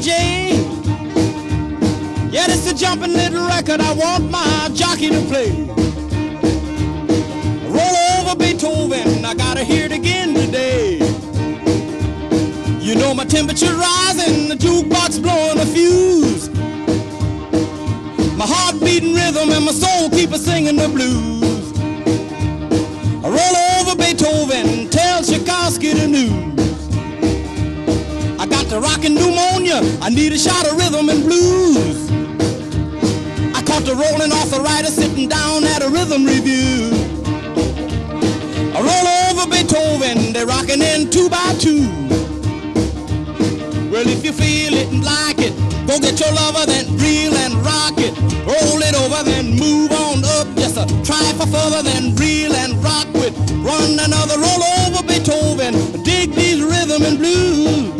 DJ. Yeah, this is a jumping little record I want my jockey to play. Roll over Beethoven, I gotta hear it again today. You know my temperature rising, the jukebox blowing a fuse. My heart beating rhythm and my soul keep a singing the blues. to rockin' pneumonia. I need a shot of rhythm and blues. I caught the rolling arthritis sitting down at a rhythm revue. I roll over Beethoven, they're rocking in two by two. Well, if you feel it and like it, go get your lover, then reel and rock it. Roll it over, then move on up just a try for further, then reel and rock with. Run another roll over Beethoven, dig these rhythm and blues.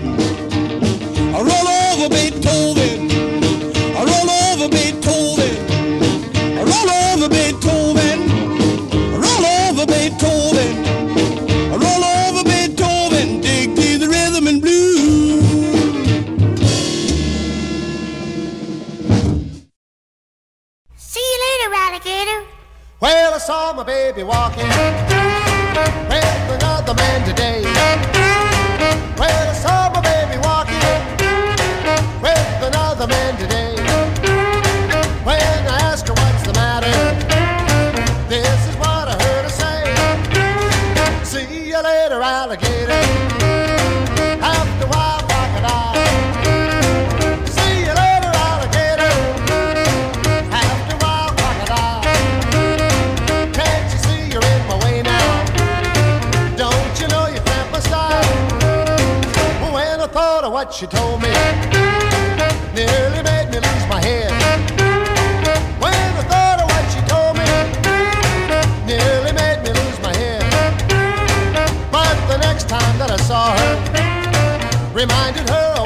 With another man today. She told me, nearly made me lose my head. When I thought of what she told me, nearly made me lose my head. But the next time that I saw her, reminded her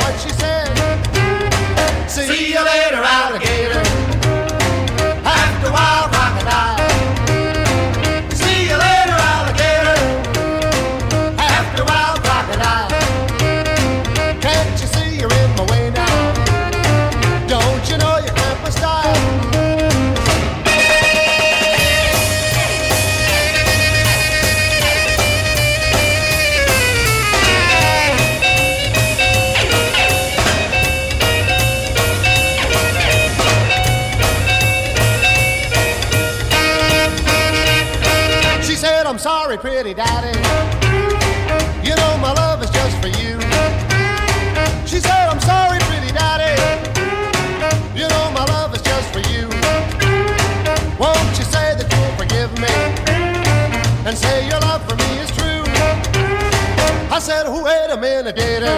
Said, wait a minute, gator.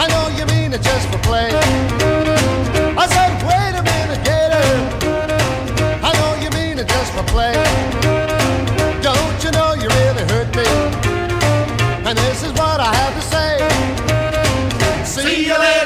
I know you mean it just for play. I said, wait a minute, gator. I know you mean it just for play. Don't you know you really hurt me? And this is what I have to say. See you later,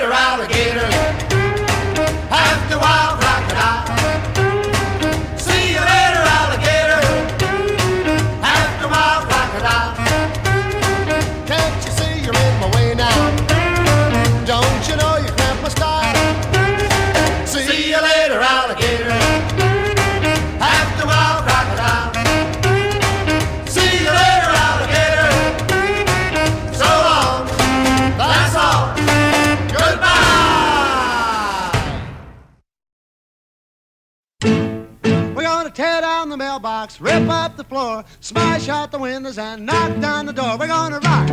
mailbox, rip up the floor, smash out the windows, and knock down the door. We're gonna rock,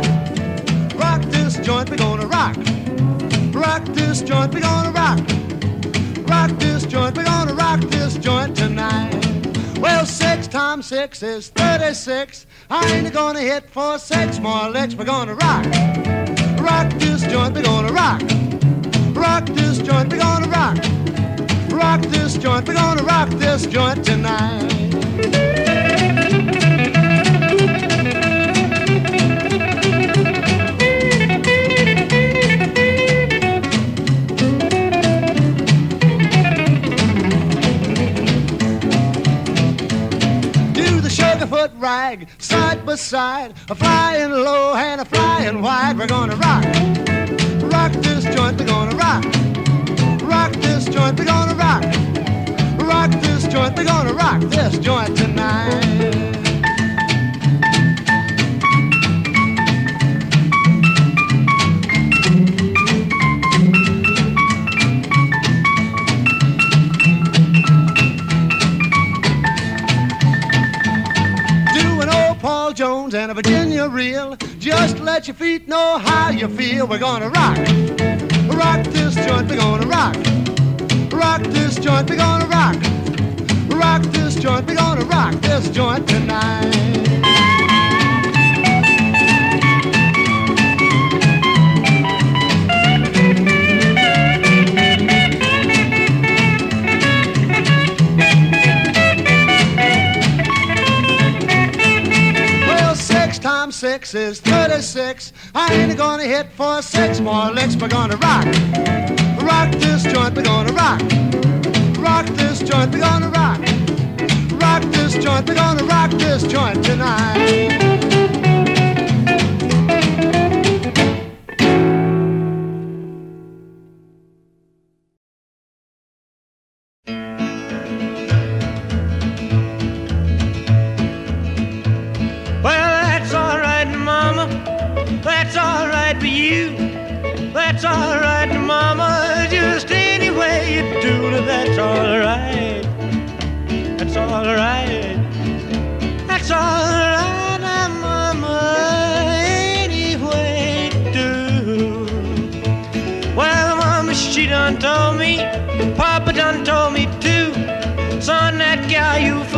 rock this joint. We're gonna rock, rock this joint. We're gonna rock, rock this joint. We're gonna rock this joint tonight. Well, six times six is thirty-six. I ain't gonna hit for six more licks. We're gonna rock, rock this joint. We're gonna rock, rock this joint. We're gonna rock. Rock this joint, we're gonna rock this joint tonight. Do the sugarfoot rag, side by side, a flying low and a flying wide. We're gonna rock, rock this joint, we're gonna rock. Rock this joint, we're gonna rock. Rock this joint, we're gonna rock this joint tonight. Do old Paul Jones and a Virginia reel. Just let your feet know how you feel. We're gonna rock. Rock this joint, we're gonna rock. Rock this joint, we're gonna rock. Rock this joint, we're gonna rock this joint tonight. six is 36. I ain't gonna hit for six more licks. We're gonna rock. Rock this joint, we're gonna rock. Rock this joint, we're gonna rock. Rock this joint, we're gonna rock this joint tonight. you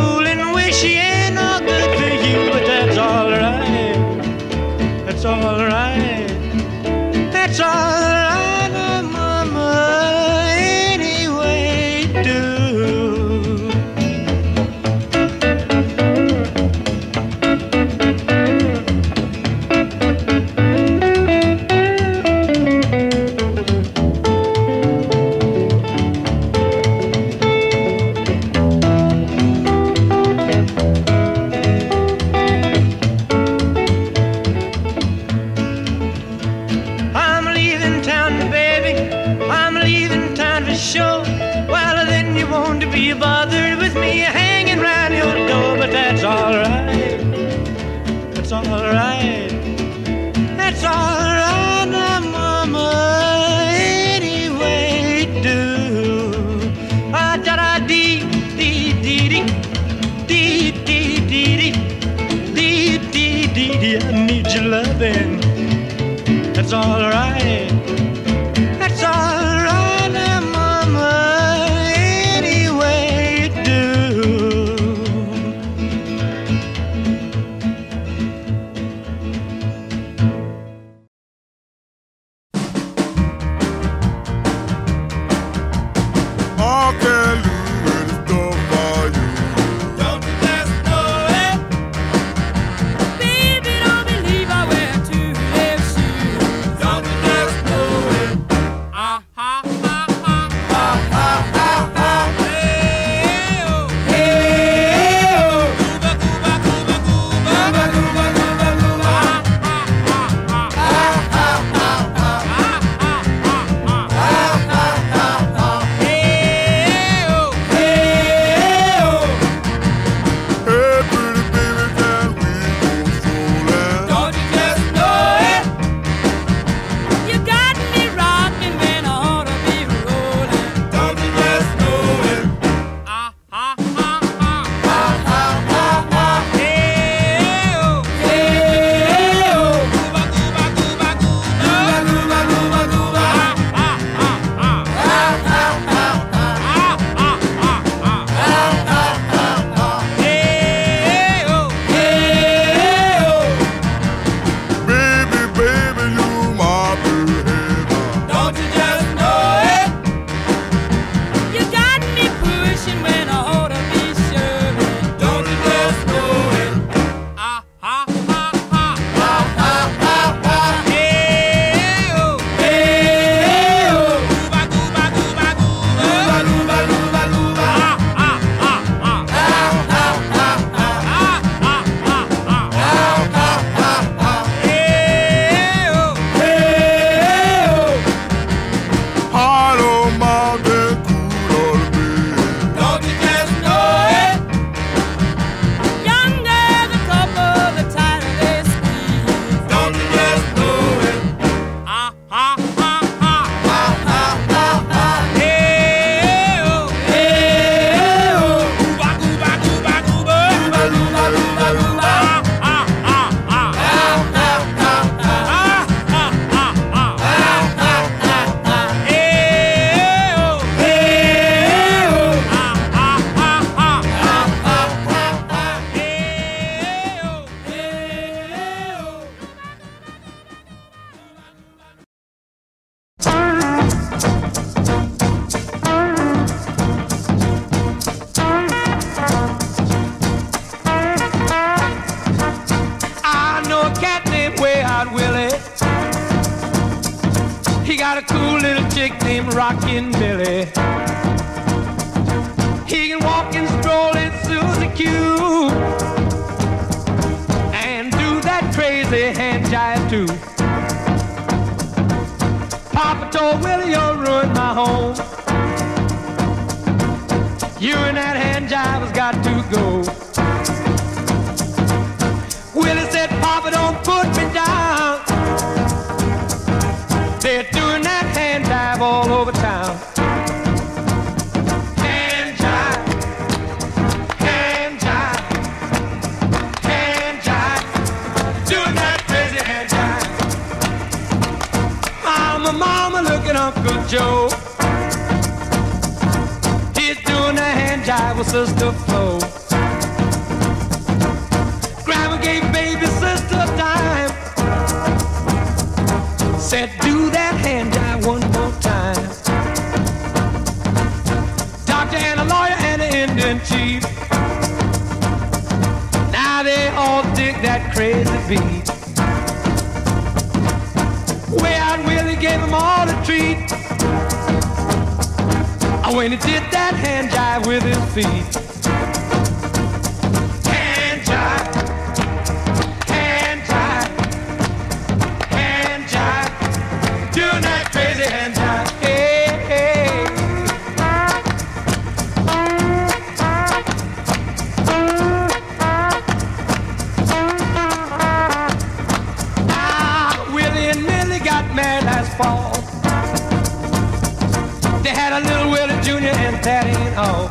They had a little Willie Jr. and that ain't all.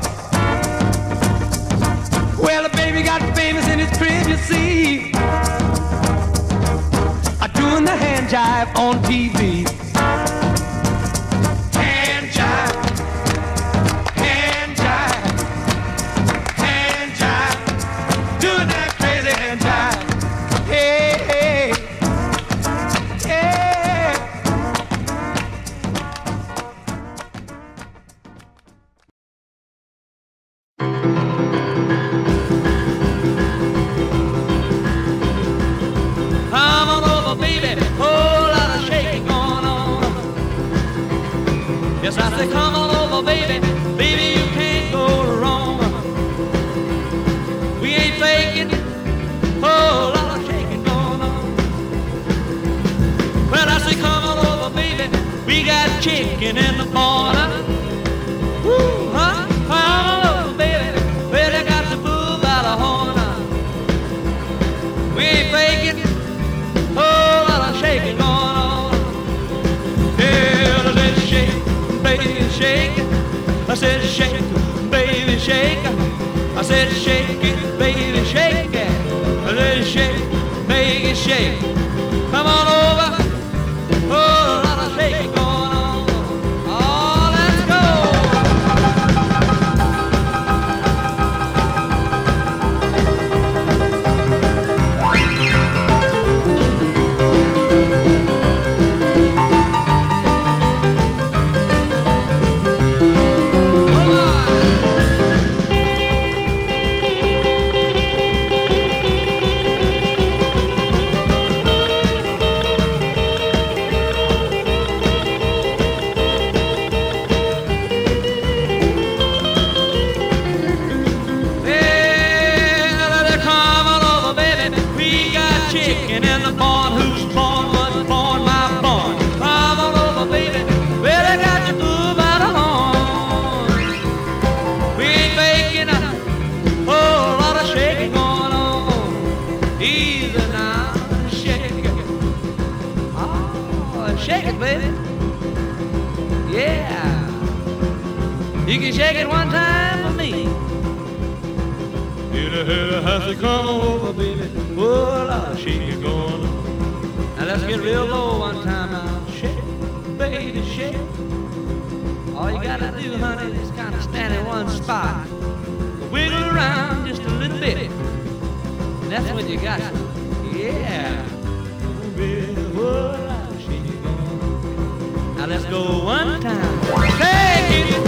Well, the baby got famous in his crib, you see. Doing the hand jive on TV. you shake it one time for me. You a hurry, has to come over, baby. Oh, Lord, shake it going on. Now let's get real low one time now. Shake, baby, shake. All you gotta do, honey, is kind of stand in one spot. Wiggle around just a little bit. And that's what you got. Yeah. Baby, oh, shake going. Now let's go one time. Take it.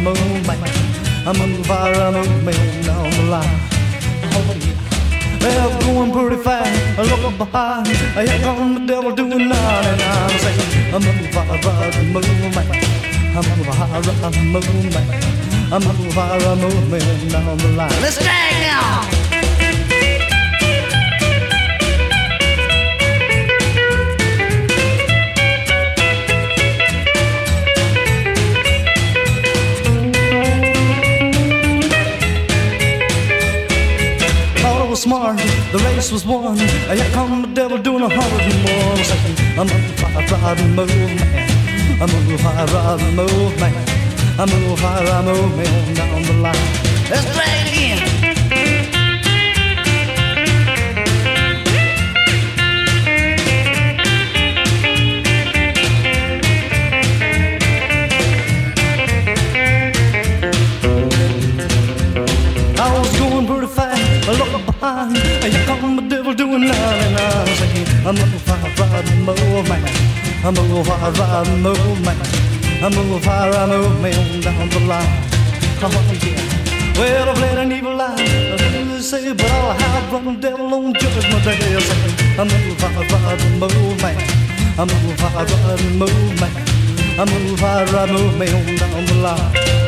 movement, a move for a movement on the line. Oh yeah, they're going pretty fast. I look behind, here come the devil doing nine, and I'm saying, I'm for fire, I'm move for a movement, a move for a movement on the line. Let's drag now. smart, the race was won. Here come the devil doing a hundred and one. I'm a high-riding old man. I'm a high-riding old man. I'm a high-riding old man down the line. Let's play. I'm a move, man. I'm a move, man. I'm a me on down the line. Oh, yeah. Well, I've led an evil life, they say, but I'll have run the devil on judgment day. I'm a move, man. I'm a move, man. I'm a me on down the line.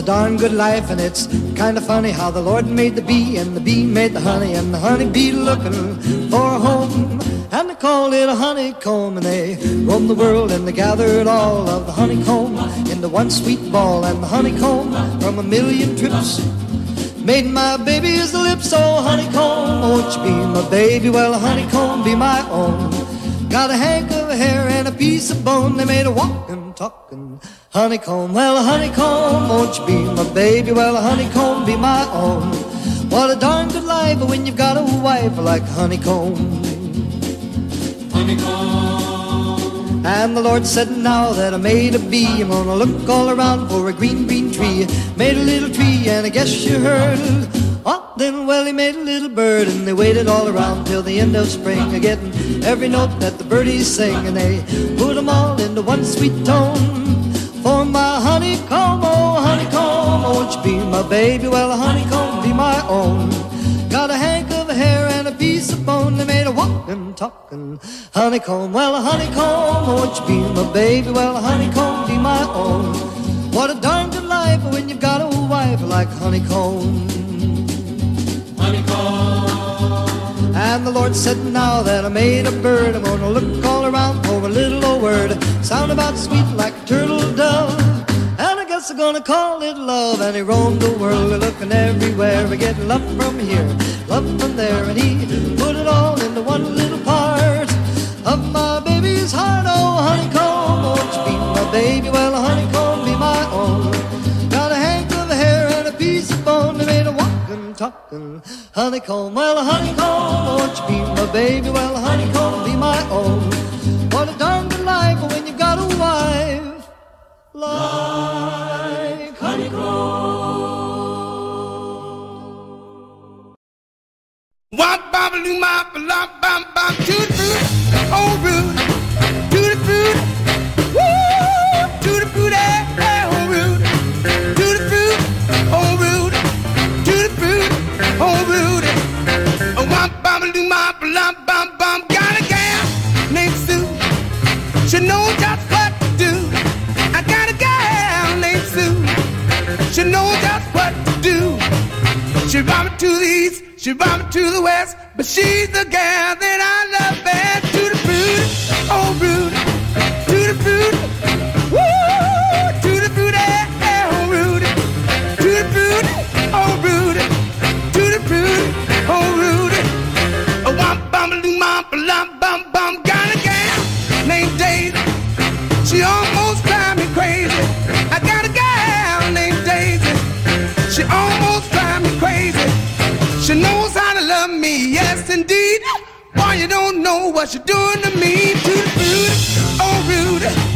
A darn good life, and it's kind of funny how the Lord made the bee, and the bee made the honey, and the honey bee looking for a home. And they called it a honeycomb, and they roamed the world, and they gathered all of the honeycomb into one sweet ball, and the honeycomb from a million trips made my baby's lips. Oh, honeycomb, won't you be my baby? Well, honeycomb, be my own. Got a hank of hair and a piece of bone. They made a walking, talking honeycomb. Well, honeycomb, won't you be my baby? Well, honeycomb, be my own. What a darn good life when you've got a wife like honeycomb. Honeycomb And the Lord said, Now that I made a bee, I'm gonna look all around for a green, green tree. Made a little tree, and I guess you heard. Oh, then, well, he made a little bird, and they waited all around till the end of spring, a getting every note that the birdies sing, and they put 'em all into one sweet tone. For my honeycomb, oh, honeycomb, won't you be my baby? Well, honeycomb, be my own. Got a hank of hair and a piece of bone. They made a walking, talking honeycomb. Well, a honeycomb, won't you be my baby? Well, a honeycomb, be my own. What a darn good life when you've got a wife like honeycomb. The Lord said, Now that I made a bird, I'm gonna look all around for a little old word. Sound about sweet like a turtle dove. And I guess I'm gonna call it love. And he roamed the world, looking everywhere. We get love from here, love from there. And he put it all into one little part of my baby's heart. Oh, honeycomb, won't you be my baby? Well, honeycomb, talking honeycomb. Well, honeycomb, won't you be my baby? Well, honeycomb, be my own. What a darn good life when you've got like Wop bop loo mop lop bum bum to the fruit, oh root, oh root. Oh wop bop loo mop lop bum bum, got a gal named Sue, she knows just what to do. I got a gal named Sue, she knows just what to do. She brought to the east, she brought to the west, but she's the gal that I love best. To oh rude, to bum bum bum bum, got a gal named Daisy. She almost drive me crazy. I got a gal named Daisy. She almost drive me crazy. She knows how to love me, yes indeed. Boy, you don't know what you're doing to me. To the oh rude.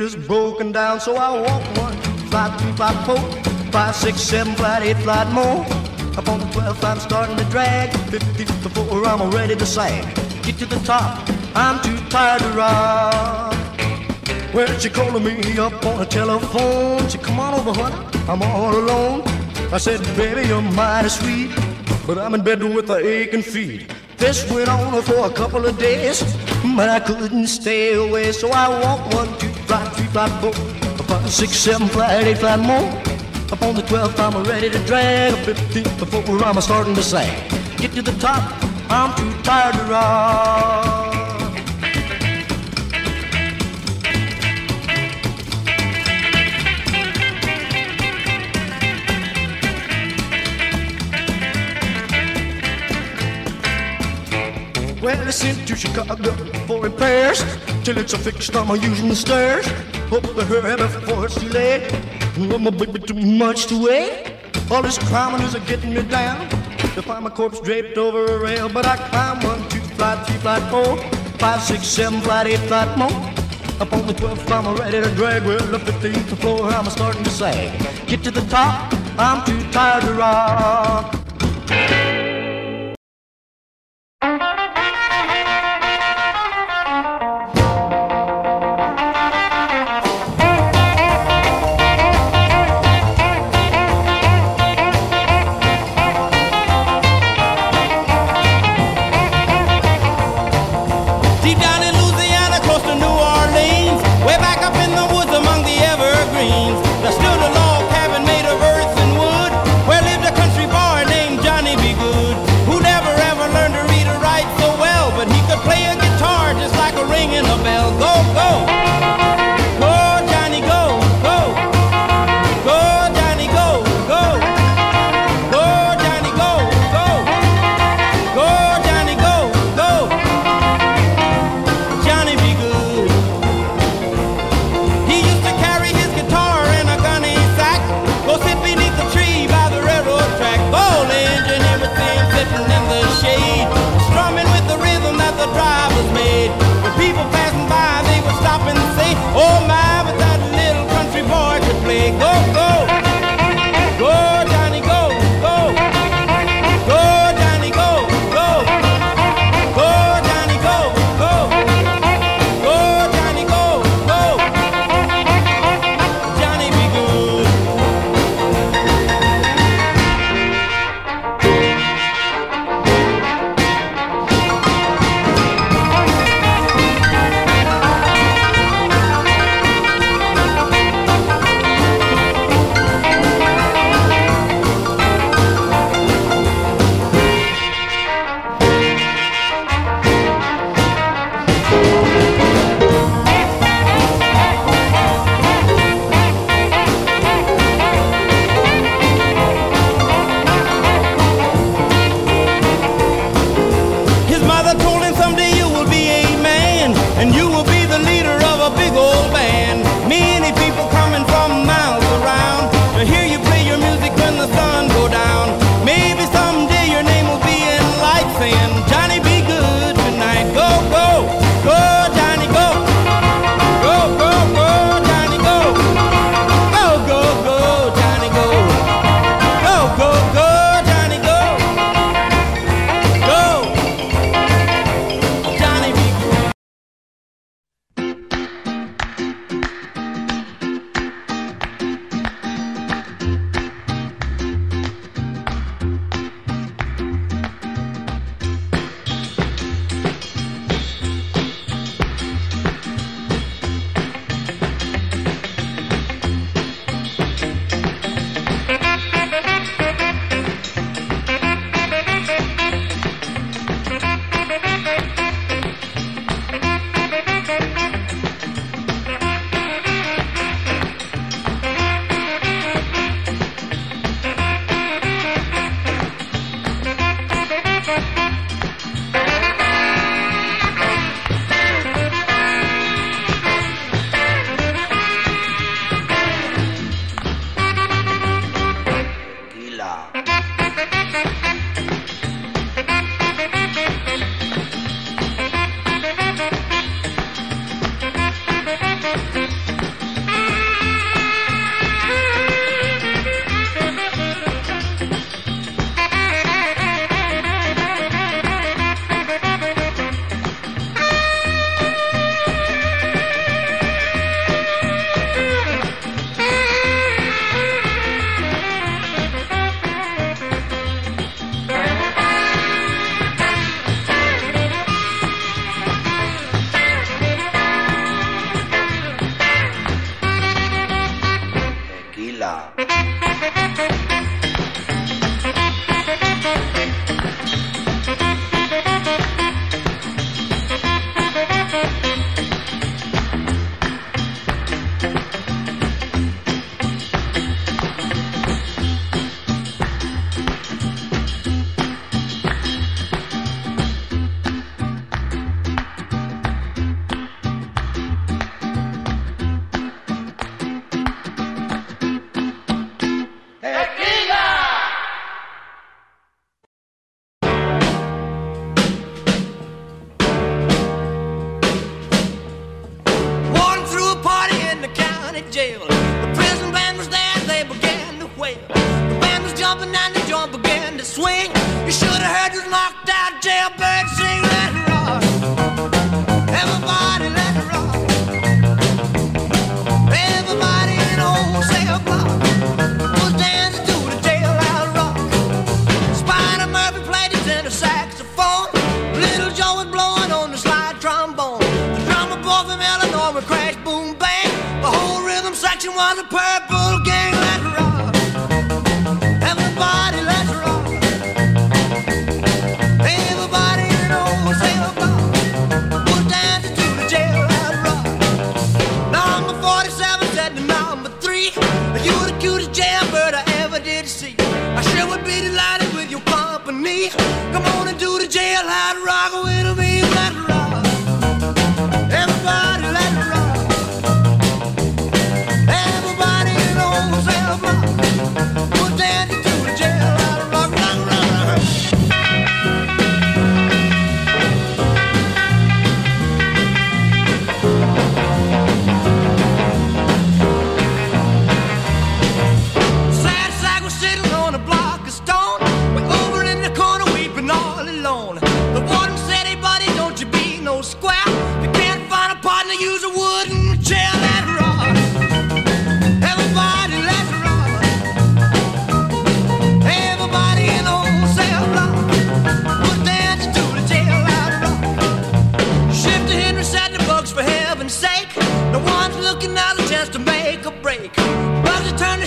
Elevator's broken down, so I walk one, five, three, five, four, five, six, seven, flight, eight, flight more. Up on the 12th, I'm starting to drag. 15th before I'm ready to sag. Get to the top, I'm too tired to rock. Well, she calling me up on the telephone. She come on over, honey, I'm all alone. I said, baby, you're mighty sweet, but I'm in bed with a aching feet. This went on for a couple of days, but I couldn't stay away. So I walked one, two, five, four, five, six, seven, five, eight, five more. Up on the 12th, I'm ready to drag. 15th before I'm starting to sag. Get to the top, I'm too tired to rock. Well, I sent to Chicago for repairs. Till it's a fixed, I'm using the stairs. Hope to hurry before it's too late. I'm a baby too much to wait. All this climbing is getting me down. To find my corpse draped over a rail, but I climb one, two, flight, three, flight, four, five, six, seven, eight, more. Up on the 12th, I'm ready to drag. Well, the 15th floor, I'm starting to sag. Get to the top, I'm too tired to rock.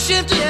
shifted.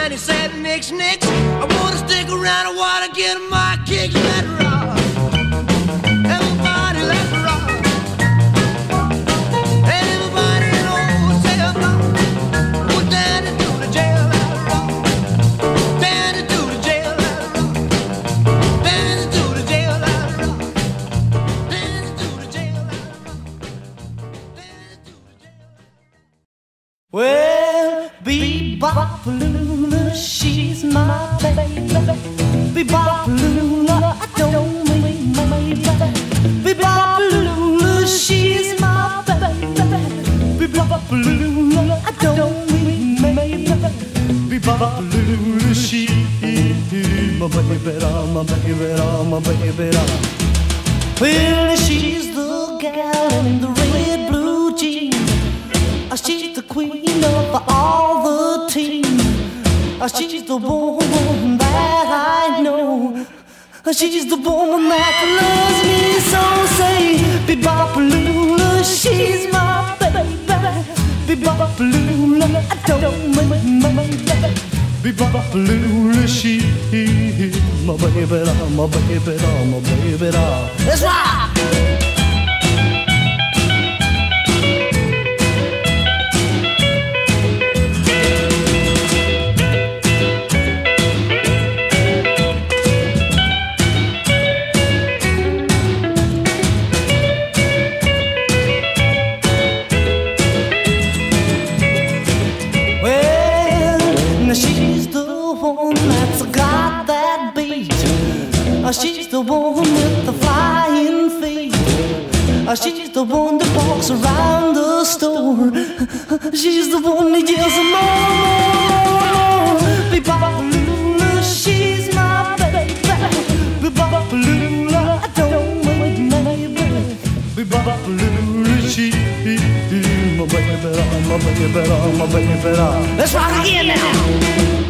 my baby fell off, my baby fell off. Let's rock again now.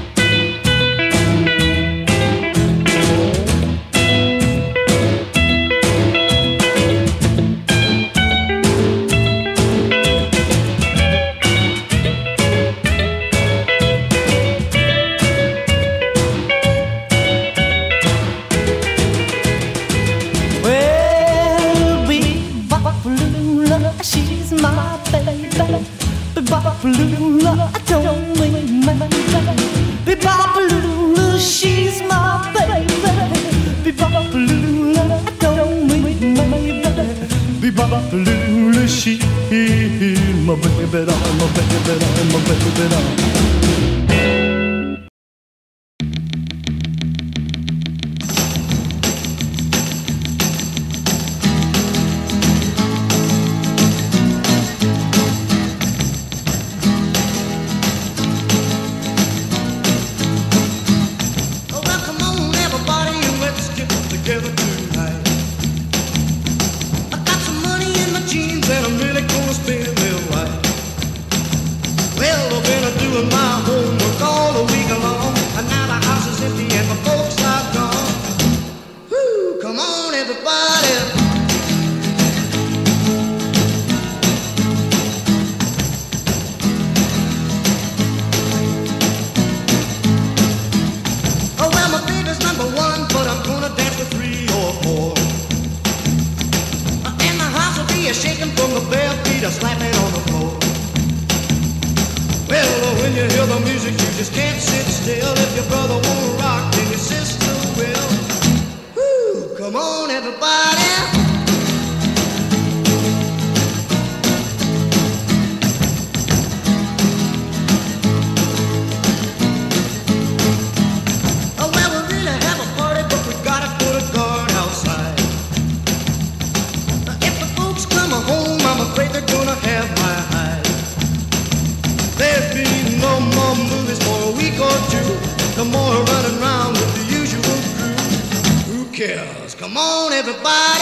Come on, everybody.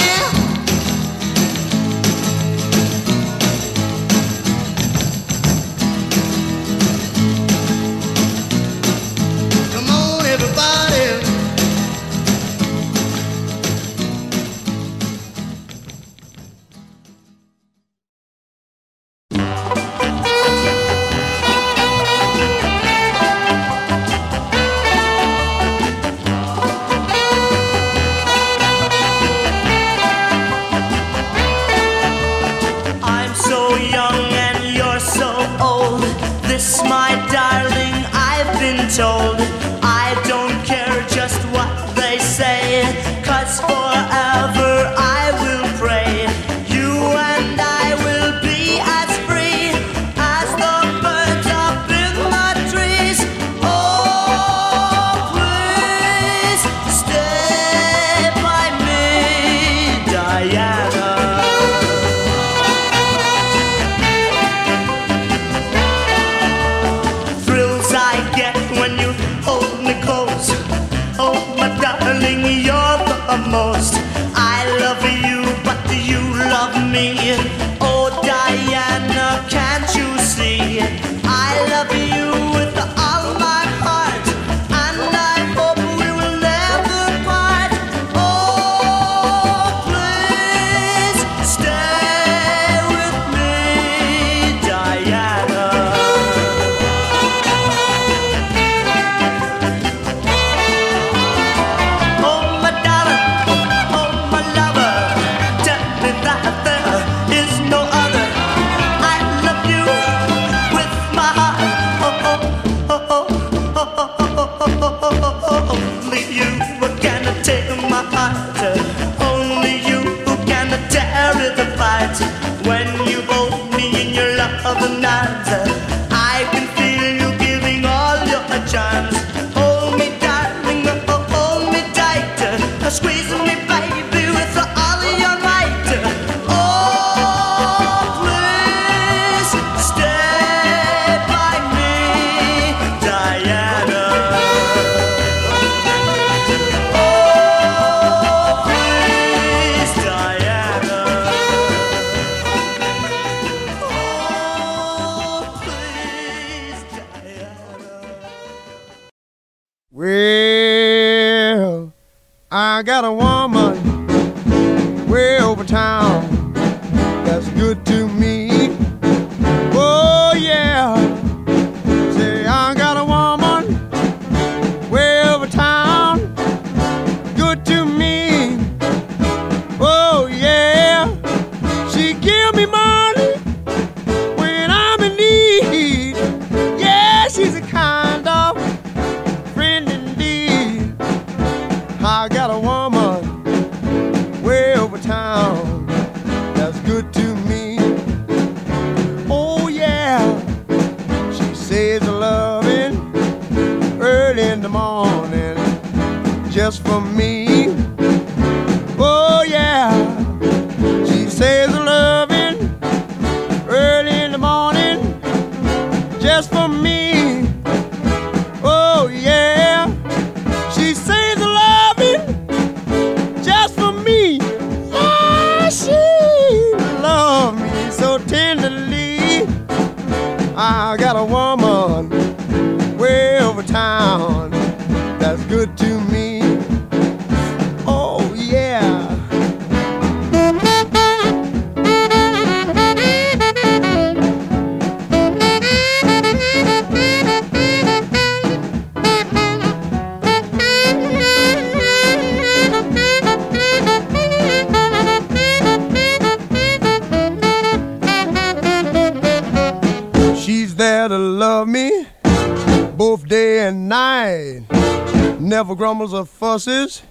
Never grumbles or fusses,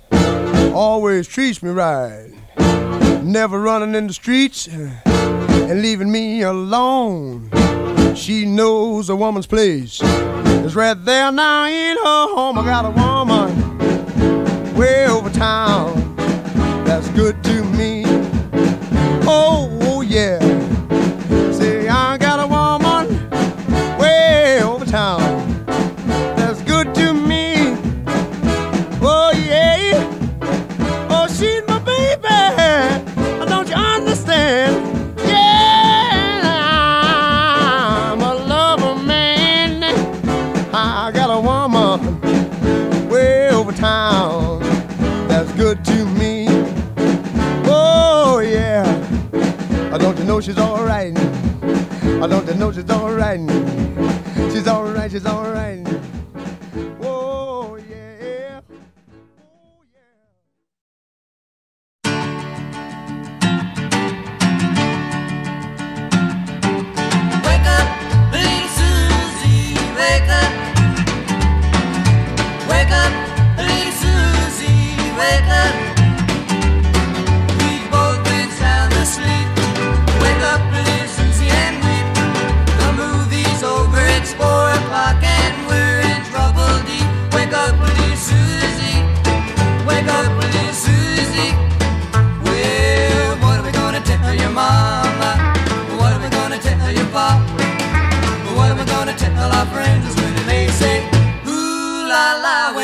always treats me right. Never running in the streets uh, and leaving me alone. She knows a woman's place is right there now in her home. I got a woman way over town that's good to me. Oh, oh yeah. She's alright? I don't know she's alright? She's alright, she's alright.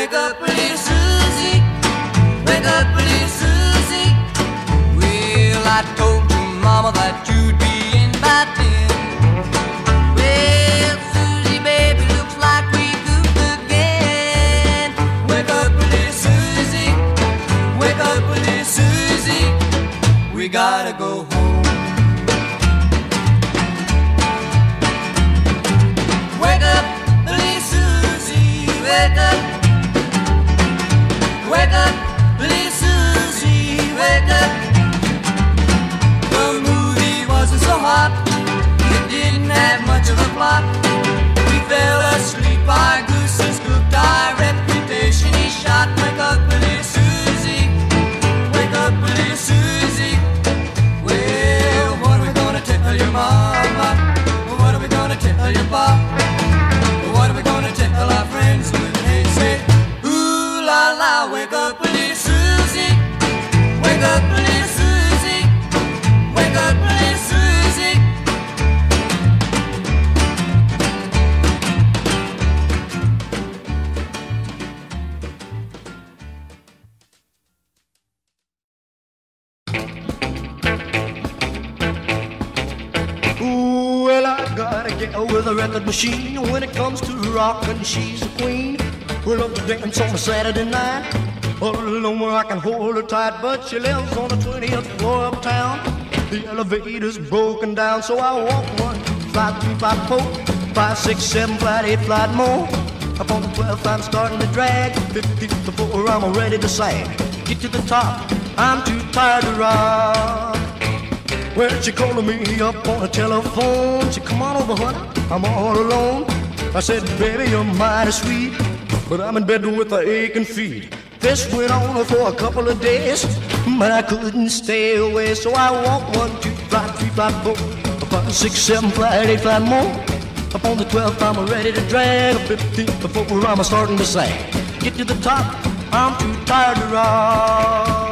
Wake up, little Susie, wake up, little Susie. Well, I told your mama that you'd be in by ten. Well, Susie, baby, looks like we goofed again. Wake up, little Susie, wake up, little Susie. We gotta go much machine. When it comes to rockin', she's a queen. We love to dance on a Saturday night. All alone where I can hold her tight, but she lives on the 20th floor uptown. The elevator's broken down, so I walk one, flight four, five, six, seven, flight eight, flight more. Up on the 12th, I'm starting to drag. 50 before I'm ready to sag. Get to the top, I'm too tired to rock. Well, she calling me up on the telephone. She come on over, honey, I'm all alone. I said, baby, you're mighty sweet, but I'm in bed with a aching feet. This went on for a couple of days, but I couldn't stay away. So I walked one, two, flight, three, flight, four, five, six, seven, flight, eight, flight more. Up on the 12th, I'm ready to drag. A 15th before I'm starting to sag. Get to the top, I'm too tired to rock.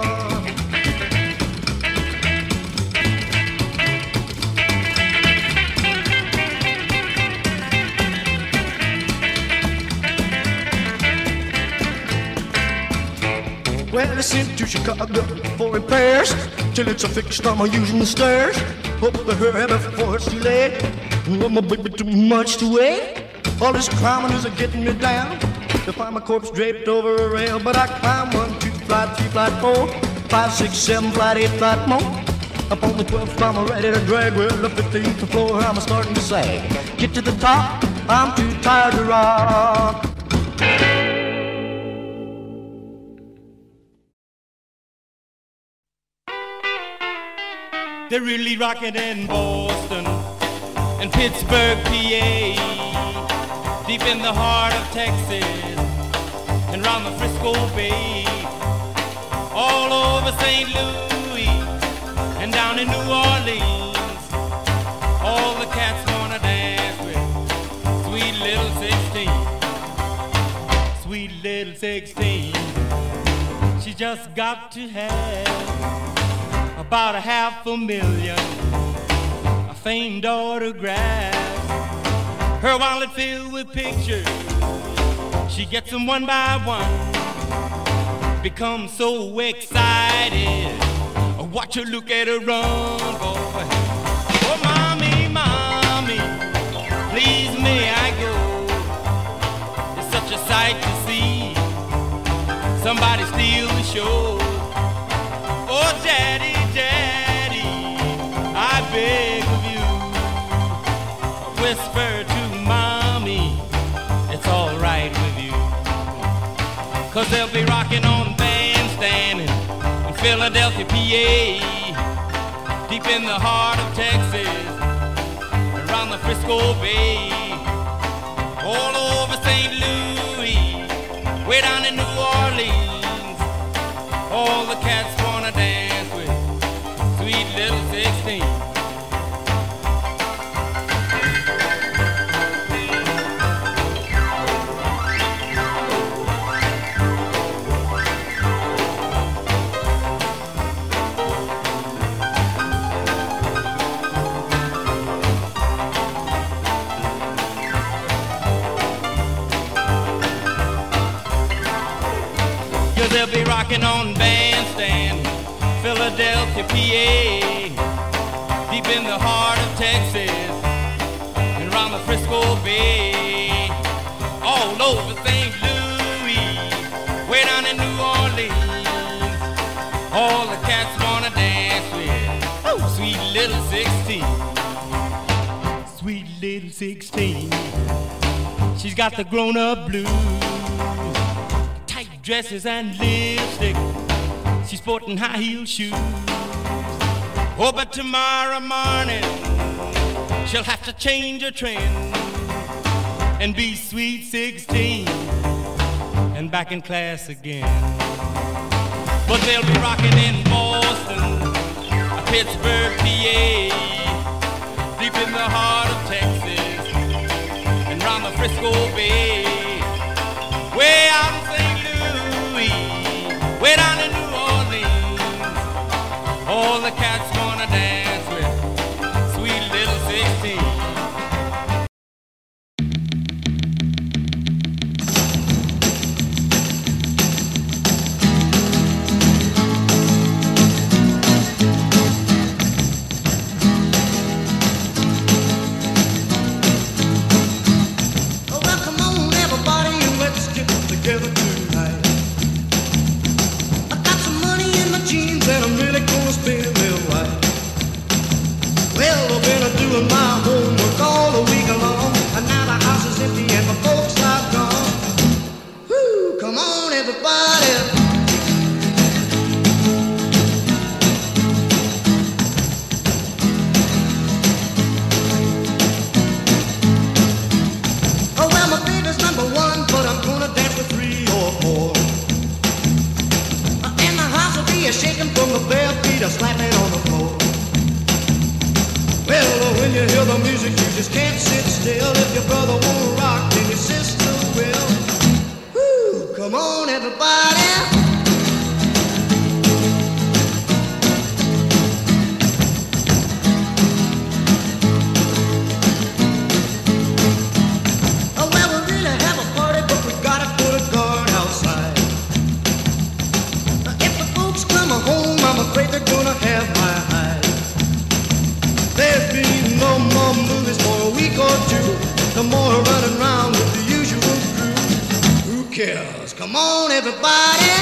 Well, I sent to Chicago for repairs. Till it's a fixed, I'm using the stairs. Hope to hurry before it's too late. Oh, my baby, too much to wait. All this climbing is getting me down. To find my corpse draped over a rail, but I climb one, two, flight, three, flight, four, five, six, seven, flight, eight, flight more. Up on the 12th, I'm ready to drag. Well, the 15th floor, I'm starting to sag. Get to the top, I'm too tired to rock. They're really rocking in Boston and Pittsburgh, PA. Deep in the heart of Texas and round the Frisco Bay, all over St. Louis and down in New Orleans. All the cats wanna dance with sweet little 16. Sweet little 16. She just got to have about a half a million a famed autograph. Her wallet filled with pictures. She gets them one by one. Becomes so excited. I watch her look at her run, boy. Oh, mommy, mommy, please may I go? It's such a sight to see. Somebody steal the show. Oh, daddy, Whisper to mommy, it's all right with you. Cause they'll be rocking on bandstand in Philadelphia, PA. Deep in the heart of Texas, around the Frisco Bay. All over St. Louis, way down in New Orleans. All the cats got the grown-up blues tight dresses and lipstick. She's sporting high heel shoes. Oh, but tomorrow morning she'll have to change her trend and be sweet 16 and back in class again. But they'll be rocking in Boston, Pittsburgh, PA, deep in the heart of Texas the Frisco Bay. Way out in St. Louis, way down in New Orleans, all the cats wanna dance with sweet little 16. You hear the music, you just can't sit still. If your brother won't rock, then your sister will. Woo, come on, everybody. Everybody.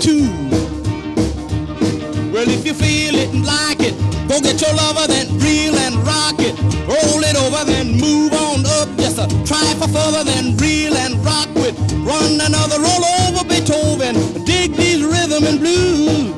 too. Well, if you feel it and like it, go get your lover, then reel and rock it. Roll it over, then move on up just a trifle further, then reel and rock with. Run another roll over Beethoven, dig these rhythm and blues.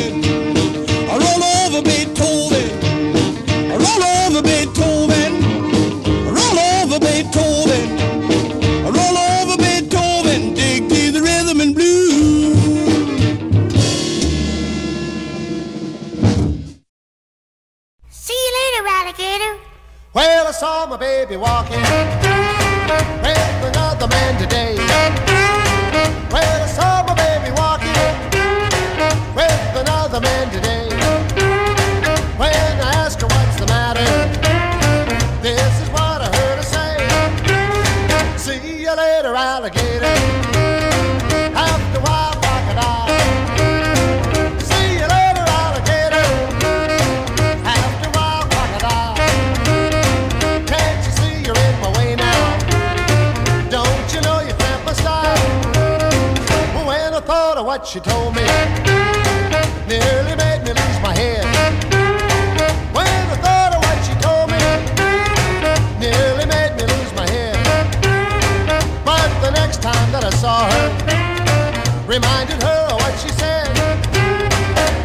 Saw her, reminded her of what she said.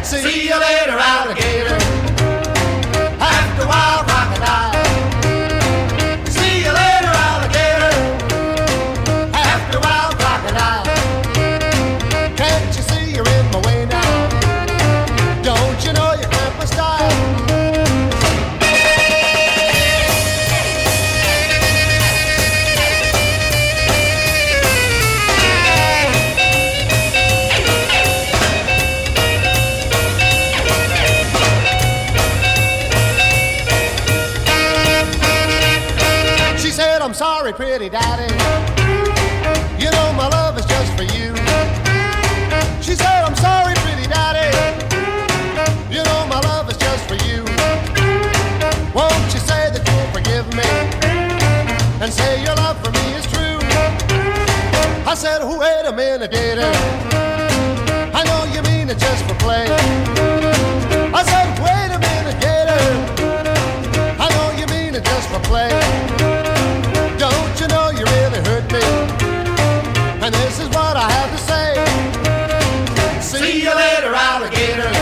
See you later, alligator. Said, oh, wait a minute, gator. I know you mean it just for play. I said, wait a minute, gator. I know you mean it just for play. Don't you know you really hurt me? And this is what I have to say. See you later, alligator.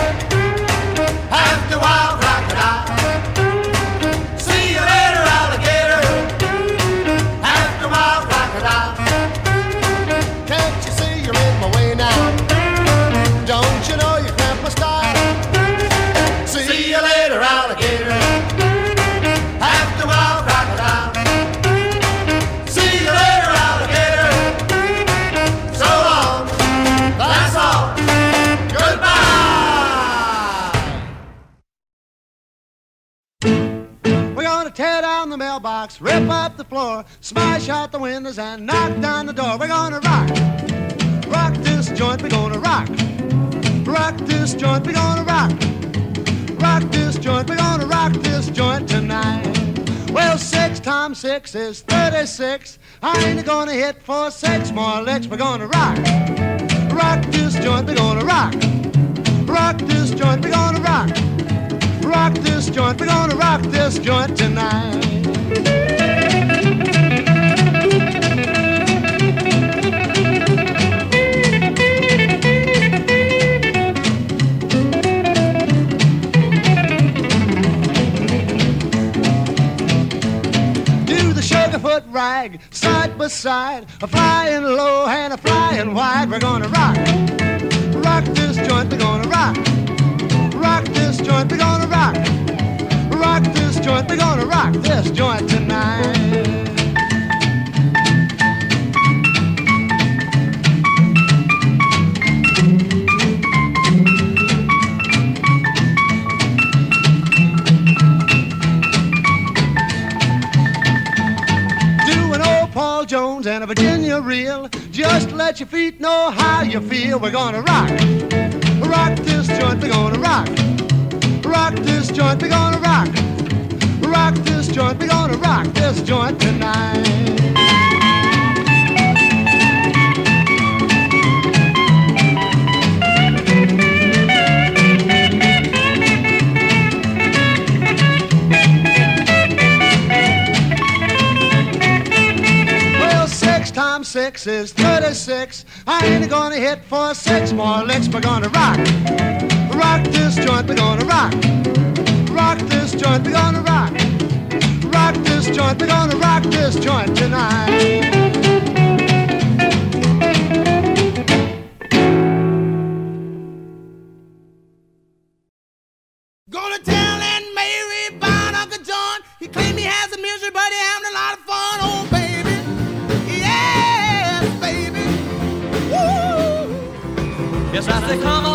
Mailbox, rip up the floor, smash out the windows, and knock down the door. We're gonna rock, rock this joint. We're gonna rock, rock this joint. We're gonna rock, rock this joint. We're gonna rock this joint tonight. Well, six times six is thirty-six. I ain't gonna hit for six more licks. We're gonna rock, rock this joint. We're gonna rock, rock this joint. We're gonna rock. Rock this joint, we're gonna rock this joint tonight. Do the sugarfoot rag, side by side, a flying low and a flying wide. We're gonna rock, rock this joint, we're gonna rock. Rock this joint, we're gonna rock. Rock this joint, we're gonna rock this joint tonight. Do old Paul Jones and a Virginia reel. Just let your feet know how you feel. We're gonna rock. Rock this joint, we're gonna rock. Rock this joint, we're gonna rock. Rock this joint, we're gonna rock this joint tonight. Well, six times six is 36. I ain't gonna hit for six more licks. We're gonna rock. Rock this joint, we're gonna rock. Rock this joint, we're gonna rock. Rock this joint, we're gonna rock this joint tonight. Gonna tell Aunt Mary about Uncle John. He claimed he has a misery, but he having a lot of fun. Oh, baby. Yes, baby. Woo. Yes, I say, come on.